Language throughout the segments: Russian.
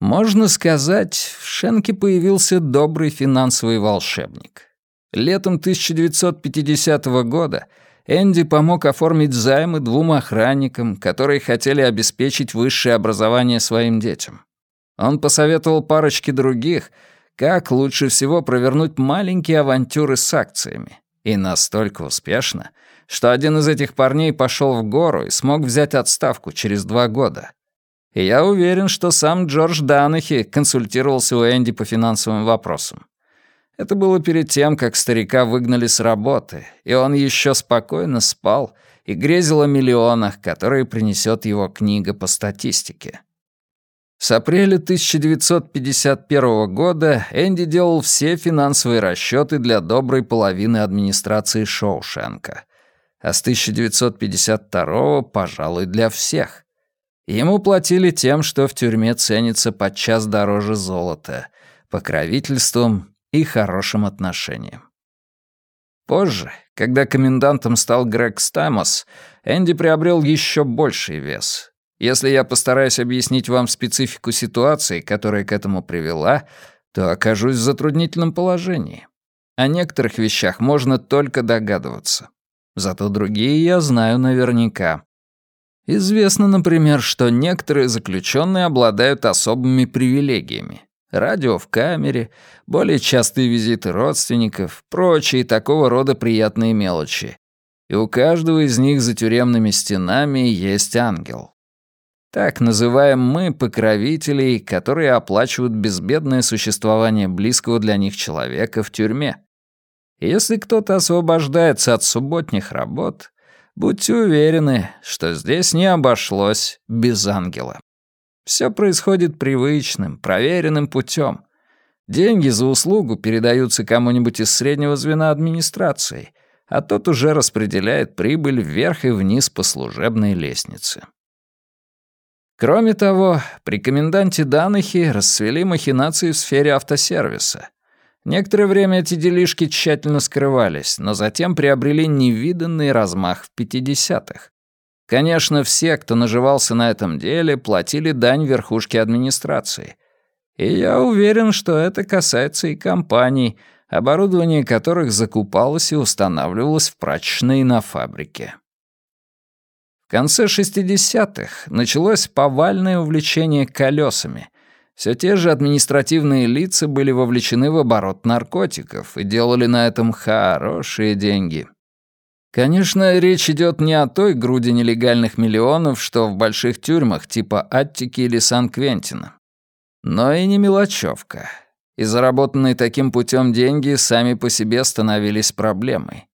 Можно сказать, в Шенке появился добрый финансовый волшебник. Летом 1950 года Энди помог оформить займы двум охранникам, которые хотели обеспечить высшее образование своим детям. Он посоветовал парочке других, как лучше всего провернуть маленькие авантюры с акциями. И настолько успешно, что один из этих парней пошел в гору и смог взять отставку через два года. Я уверен, что сам Джордж Данахи консультировался у Энди по финансовым вопросам. Это было перед тем, как старика выгнали с работы, и он еще спокойно спал и грезил о миллионах, которые принесет его книга по статистике. С апреля 1951 года Энди делал все финансовые расчеты для доброй половины администрации Шоушенка, а с 1952 пожалуй, для всех. Ему платили тем, что в тюрьме ценится подчас дороже золота, покровительством и хорошим отношением. Позже, когда комендантом стал Грег Стамос, Энди приобрел еще больший вес — если я постараюсь объяснить вам специфику ситуации, которая к этому привела, то окажусь в затруднительном положении. О некоторых вещах можно только догадываться. Зато другие я знаю наверняка. Известно, например, что некоторые заключенные обладают особыми привилегиями. Радио в камере, более частые визиты родственников, прочие такого рода приятные мелочи. И у каждого из них за тюремными стенами есть ангел. Так называем мы покровителей, которые оплачивают безбедное существование близкого для них человека в тюрьме. если кто-то освобождается от субботних работ, будьте уверены, что здесь не обошлось без ангела. Все происходит привычным, проверенным путем. Деньги за услугу передаются кому-нибудь из среднего звена администрации, а тот уже распределяет прибыль вверх и вниз по служебной лестнице. Кроме того, при коменданте Данахи расцвели махинации в сфере автосервиса. Некоторое время эти делишки тщательно скрывались, но затем приобрели невиданный размах в 50-х. Конечно, все, кто наживался на этом деле, платили дань верхушке администрации. И я уверен, что это касается и компаний, оборудование которых закупалось и устанавливалось в прачечной и на фабрике. В конце 60-х началось повальное увлечение колесами. Все те же административные лица были вовлечены в оборот наркотиков и делали на этом хорошие деньги. Конечно, речь идет не о той груди нелегальных миллионов, что в больших тюрьмах типа Аттики или Сан-Квентина. Но и не мелочевка. И заработанные таким путем деньги сами по себе становились проблемой.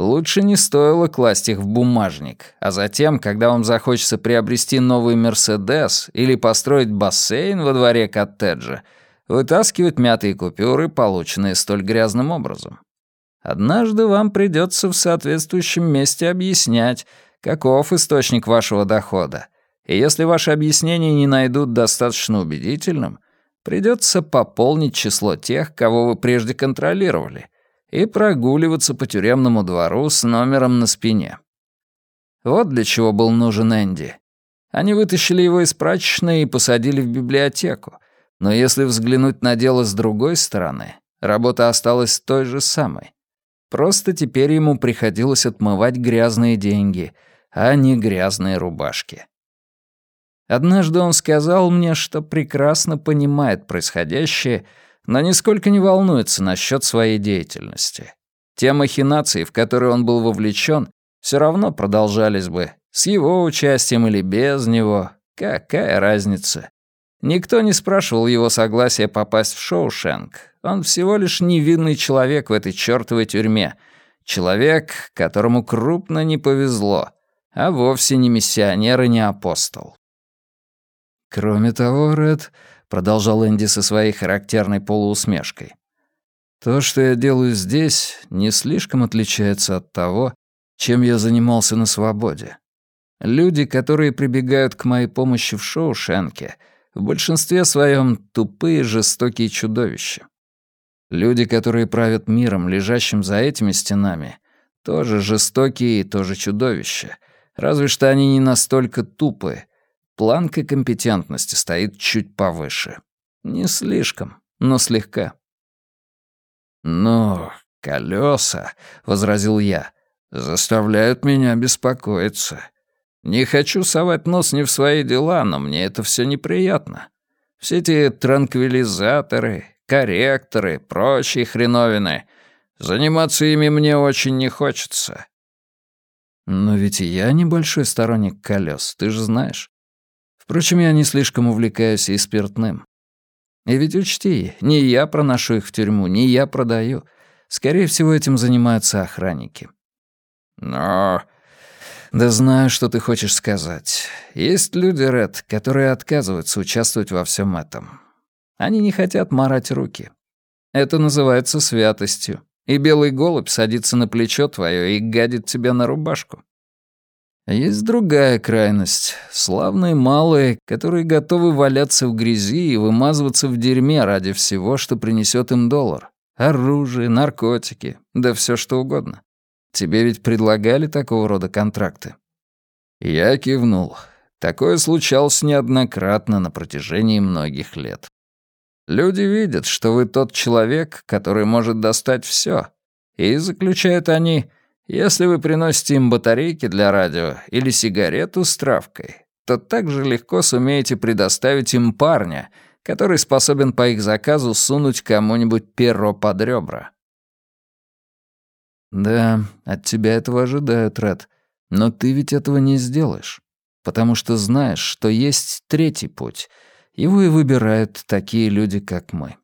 Лучше не стоило класть их в бумажник, а затем, когда вам захочется приобрести новый «Мерседес» или построить бассейн во дворе коттеджа, вытаскивать мятые купюры, полученные столь грязным образом. Однажды вам придется в соответствующем месте объяснять, каков источник вашего дохода, и если ваши объяснения не найдут достаточно убедительным, придется пополнить число тех, кого вы прежде контролировали — и прогуливаться по тюремному двору с номером на спине. Вот для чего был нужен Энди. Они вытащили его из прачечной и посадили в библиотеку, но если взглянуть на дело с другой стороны, работа осталась той же самой. Просто теперь ему приходилось отмывать грязные деньги, а не грязные рубашки. Однажды он сказал мне, что прекрасно понимает происходящее но нисколько не волнуется насчет своей деятельности. Те махинации, в которые он был вовлечен, все равно продолжались бы, с его участием или без него. Какая разница? Никто не спрашивал его согласия попасть в Шоушенк. Он всего лишь невинный человек в этой чертовой тюрьме. Человек, которому крупно не повезло, а вовсе не миссионер и не апостол. Кроме того, Ред, продолжал Энди со своей характерной полуусмешкой. То, что я делаю здесь, не слишком отличается от того, чем я занимался на свободе. Люди, которые прибегают к моей помощи в Шоушенке, в большинстве своем тупые, жестокие чудовища. Люди, которые правят миром, лежащим за этими стенами, тоже жестокие и тоже чудовища, разве что они не настолько тупые, планка компетентности стоит чуть повыше. Не слишком, но слегка. «Но колеса», — возразил я, — «заставляют меня беспокоиться. Не хочу совать нос не в свои дела, но мне это все неприятно. Все эти транквилизаторы, корректоры, прочие хреновины. Заниматься ими мне очень не хочется. Но ведь я небольшой сторонник колес, ты же знаешь. Впрочем, я не слишком увлекаюсь и спиртным. И ведь учти, не я проношу их в тюрьму, не я продаю. Скорее всего, этим занимаются охранники. Но... Да знаю, что ты хочешь сказать. Есть люди, Ред, которые отказываются участвовать во всем этом. Они не хотят марать руки. Это называется святостью. И белый голубь садится на плечо твое и гадит тебя на рубашку. Есть другая крайность. Славные малые, которые готовы валяться в грязи и вымазываться в дерьме ради всего, что принесет им доллар. Оружие, наркотики, да все что угодно. Тебе ведь предлагали такого рода контракты?» Я кивнул. Такое случалось неоднократно на протяжении многих лет. Люди видят, что вы тот человек, который может достать все, и заключают они, если вы приносите им батарейки для радио или сигарету с травкой, то также легко сумеете предоставить им парня, который способен по их заказу сунуть кому-нибудь перо под ребра. «Да, от тебя этого ожидают, Ред. Но ты ведь этого не сделаешь, потому что знаешь, что есть третий путь. Его и выбирают такие люди, как мы.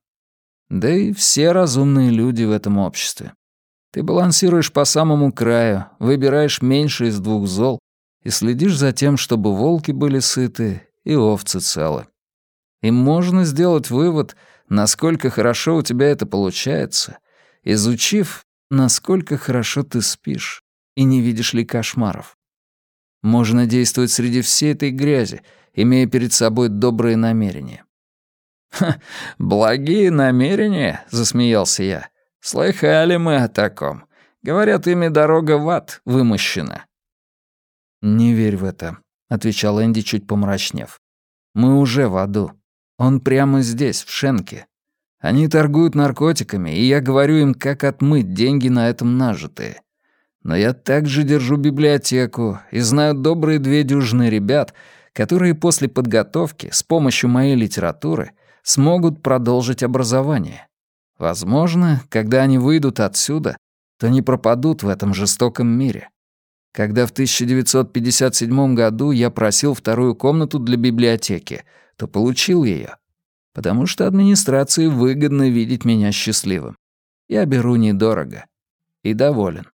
Да и все разумные люди в этом обществе. Ты балансируешь по самому краю, выбираешь меньше из двух зол и следишь за тем, чтобы волки были сыты и овцы целы. И можно сделать вывод, насколько хорошо у тебя это получается, изучив насколько хорошо ты спишь и не видишь ли кошмаров. Можно действовать среди всей этой грязи, имея перед собой добрые намерения. «Ха, благие намерения?» — засмеялся я. «Слыхали мы о таком. Говорят, ими дорога в ад вымощена». «Не верь в это», — отвечал Энди, чуть помрачнев. «Мы уже в аду. Он прямо здесь, в Шенке. Они торгуют наркотиками, и я говорю им, как отмыть деньги на этом нажитые. Но я также держу библиотеку и знаю добрые две дюжины ребят, которые после подготовки с помощью моей литературы смогут продолжить образование. Возможно, когда они выйдут отсюда, то не пропадут в этом жестоком мире. Когда в 1957 году я просил вторую комнату для библиотеки, то получил ее потому что администрации выгодно видеть меня счастливым. Я беру недорого и доволен.